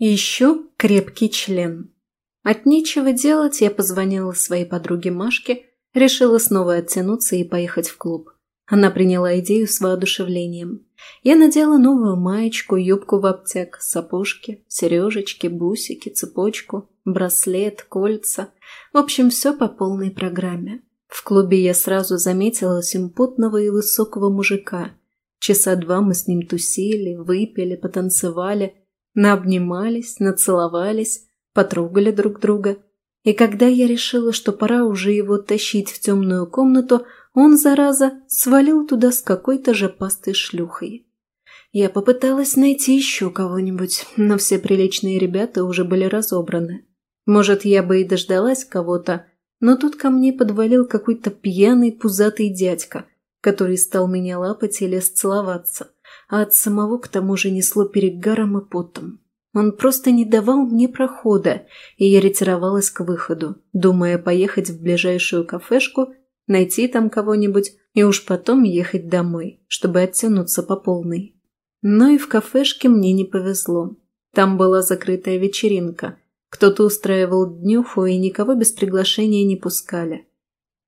И еще крепкий член. От нечего делать я позвонила своей подруге Машке, решила снова оттянуться и поехать в клуб. Она приняла идею с воодушевлением. Я надела новую маечку, юбку в обтяг, сапожки, сережечки, бусики, цепочку, браслет, кольца. В общем, все по полной программе. В клубе я сразу заметила симпотного и высокого мужика. Часа два мы с ним тусили, выпили, потанцевали, наобнимались, нацеловались, потрогали друг друга. И когда я решила, что пора уже его тащить в темную комнату, он, зараза, свалил туда с какой-то же пастой шлюхой. Я попыталась найти еще кого-нибудь, но все приличные ребята уже были разобраны. Может, я бы и дождалась кого-то, но тут ко мне подвалил какой-то пьяный пузатый дядька, который стал меня лапать или сцеловаться, а от самого к тому же несло перегаром и потом. Он просто не давал мне прохода, и я ретировалась к выходу, думая поехать в ближайшую кафешку, найти там кого-нибудь и уж потом ехать домой, чтобы оттянуться по полной. Но и в кафешке мне не повезло. Там была закрытая вечеринка. Кто-то устраивал днюху, и никого без приглашения не пускали.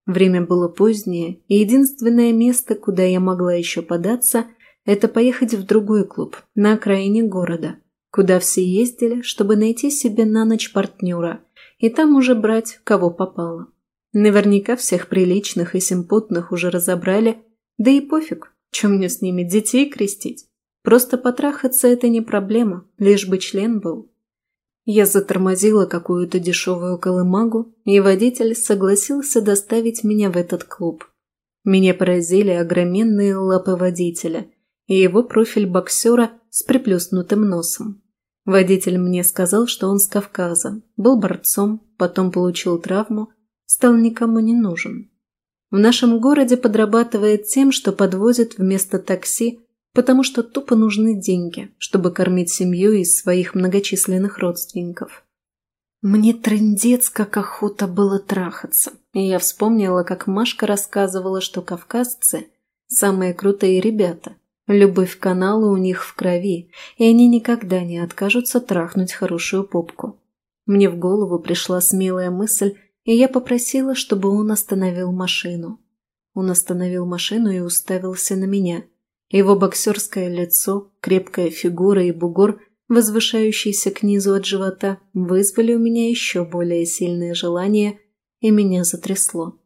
Время было позднее, и единственное место, куда я могла еще податься, это поехать в другой клуб, на окраине города, куда все ездили, чтобы найти себе на ночь партнера, и там уже брать, кого попало. Наверняка всех приличных и симпотных уже разобрали, да и пофиг, чем мне с ними детей крестить. Просто потрахаться это не проблема, лишь бы член был. Я затормозила какую-то дешевую колымагу, и водитель согласился доставить меня в этот клуб. Меня поразили огроменные лапы водителя и его профиль боксера с приплюснутым носом. Водитель мне сказал, что он с Кавказа, был борцом, потом получил травму, стал никому не нужен. В нашем городе подрабатывает тем, что подвозит вместо такси потому что тупо нужны деньги, чтобы кормить семью из своих многочисленных родственников. Мне трындец как охота было трахаться, и я вспомнила, как Машка рассказывала, что кавказцы – самые крутые ребята, любовь к каналу у них в крови, и они никогда не откажутся трахнуть хорошую попку. Мне в голову пришла смелая мысль, и я попросила, чтобы он остановил машину. Он остановил машину и уставился на меня – его боксерское лицо, крепкая фигура и бугор, возвышающийся к низу от живота, вызвали у меня еще более сильное желание, и меня затрясло.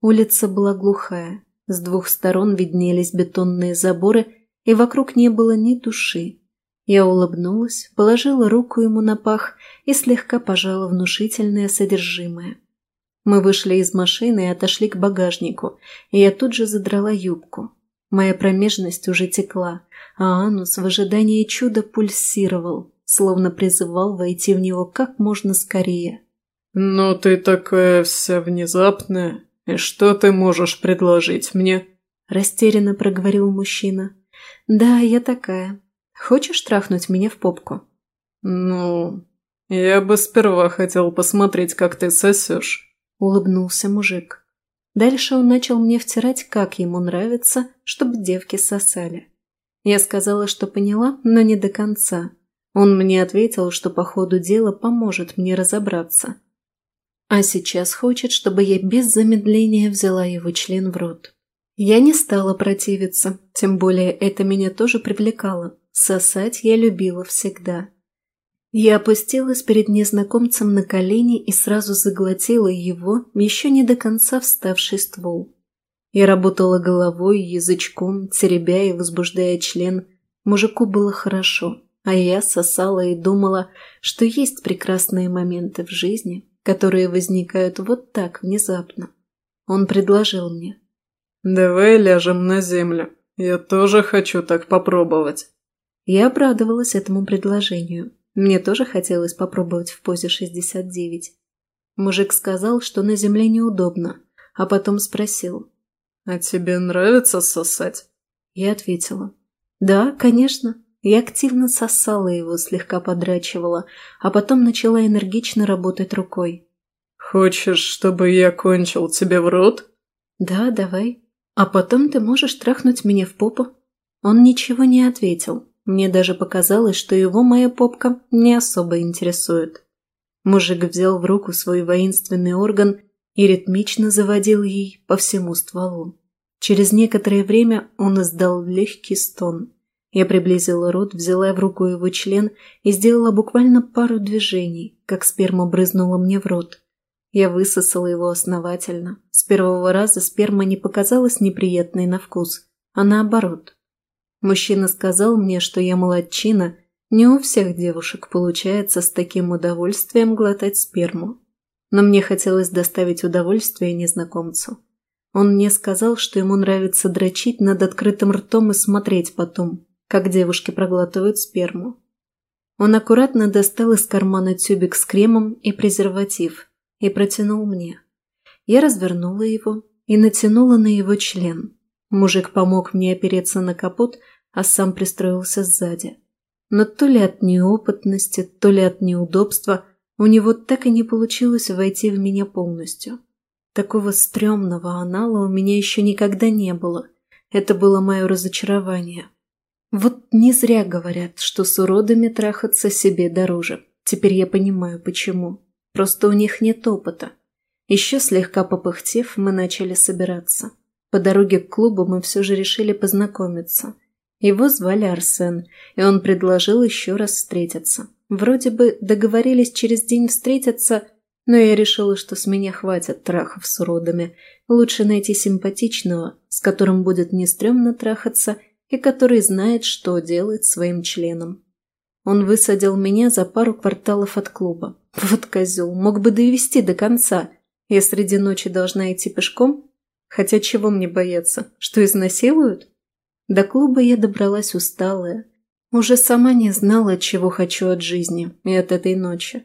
Улица была глухая, с двух сторон виднелись бетонные заборы, и вокруг не было ни души. Я улыбнулась, положила руку ему на пах и слегка пожала внушительное содержимое. Мы вышли из машины и отошли к багажнику, и я тут же задрала юбку. Моя промежность уже текла, а анус в ожидании чуда пульсировал, словно призывал войти в него как можно скорее. «Ну ты такая вся внезапная, и что ты можешь предложить мне?» Растерянно проговорил мужчина. «Да, я такая. Хочешь трахнуть меня в попку?» «Ну, я бы сперва хотел посмотреть, как ты сосешь», — улыбнулся мужик. Дальше он начал мне втирать, как ему нравится, чтобы девки сосали. Я сказала, что поняла, но не до конца. Он мне ответил, что по ходу дела поможет мне разобраться. А сейчас хочет, чтобы я без замедления взяла его член в рот. Я не стала противиться, тем более это меня тоже привлекало. Сосать я любила всегда. Я опустилась перед незнакомцем на колени и сразу заглотила его, еще не до конца вставший ствол. Я работала головой, язычком, теребя и возбуждая член. Мужику было хорошо, а я сосала и думала, что есть прекрасные моменты в жизни, которые возникают вот так внезапно. Он предложил мне. «Давай ляжем на землю. Я тоже хочу так попробовать». Я обрадовалась этому предложению. Мне тоже хотелось попробовать в позе 69. Мужик сказал, что на земле неудобно, а потом спросил. «А тебе нравится сосать?» Я ответила. «Да, конечно». Я активно сосала его, слегка подрачивала, а потом начала энергично работать рукой. «Хочешь, чтобы я кончил тебе в рот?» «Да, давай. А потом ты можешь трахнуть меня в попу?» Он ничего не ответил, Мне даже показалось, что его моя попка не особо интересует. Мужик взял в руку свой воинственный орган и ритмично заводил ей по всему стволу. Через некоторое время он издал легкий стон. Я приблизила рот, взяла в руку его член и сделала буквально пару движений, как сперма брызнула мне в рот. Я высосала его основательно. С первого раза сперма не показалась неприятной на вкус, а наоборот. Мужчина сказал мне, что я молодчина, не у всех девушек получается с таким удовольствием глотать сперму. Но мне хотелось доставить удовольствие незнакомцу. Он мне сказал, что ему нравится дрочить над открытым ртом и смотреть потом, как девушки проглатывают сперму. Он аккуратно достал из кармана тюбик с кремом и презерватив и протянул мне. Я развернула его и натянула на его член. Мужик помог мне опереться на капот, а сам пристроился сзади. Но то ли от неопытности, то ли от неудобства у него так и не получилось войти в меня полностью. Такого стрёмного анала у меня еще никогда не было. Это было мое разочарование. Вот не зря говорят, что с уродами трахаться себе дороже. Теперь я понимаю, почему. Просто у них нет опыта. Еще слегка попыхтев, мы начали собираться. По дороге к клубу мы все же решили познакомиться. Его звали Арсен, и он предложил еще раз встретиться. Вроде бы договорились через день встретиться, но я решила, что с меня хватит трахов с уродами. Лучше найти симпатичного, с которым будет не стрёмно трахаться и который знает, что делает своим членом. Он высадил меня за пару кварталов от клуба. Вот козел, мог бы довести до конца. Я среди ночи должна идти пешком? Хотя чего мне бояться? Что изнасилуют? До клуба я добралась усталая. Уже сама не знала, чего хочу от жизни и от этой ночи.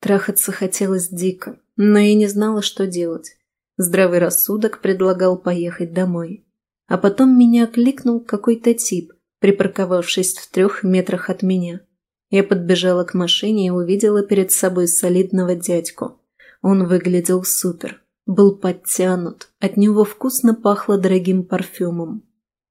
Трахаться хотелось дико, но я не знала, что делать. Здравый рассудок предлагал поехать домой. А потом меня окликнул какой-то тип, припарковавшись в трех метрах от меня. Я подбежала к машине и увидела перед собой солидного дядьку. Он выглядел супер, был подтянут, от него вкусно пахло дорогим парфюмом.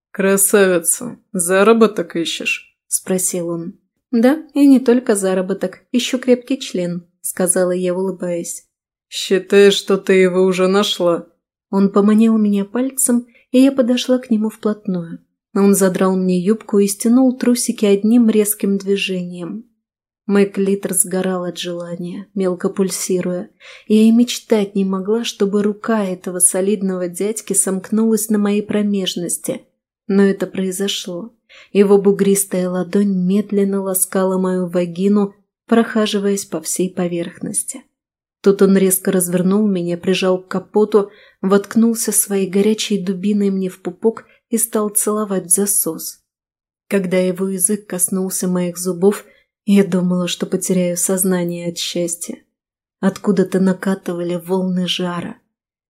«Красавица, заработок ищешь?» – спросил он. «Да, и не только заработок, ищу крепкий член», – сказала я, улыбаясь. «Считай, что ты его уже нашла». Он поманил меня пальцем, и я подошла к нему вплотную. Он задрал мне юбку и стянул трусики одним резким движением. Мой клитор сгорал от желания, мелко пульсируя. Я и мечтать не могла, чтобы рука этого солидного дядьки сомкнулась на моей промежности. Но это произошло. Его бугристая ладонь медленно ласкала мою вагину, прохаживаясь по всей поверхности. Тут он резко развернул меня, прижал к капоту, воткнулся своей горячей дубиной мне в пупок и стал целовать в засос. Когда его язык коснулся моих зубов, я думала, что потеряю сознание от счастья. Откуда-то накатывали волны жара.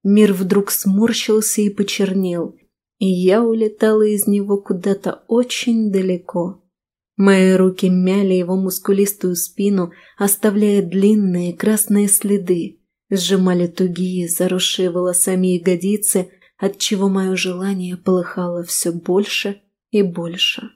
Мир вдруг сморщился и почернел, и я улетала из него куда-то очень далеко. Мои руки мяли его мускулистую спину, оставляя длинные красные следы, сжимали тугие, заросшие волосами ягодицы, отчего мое желание полыхало все больше и больше.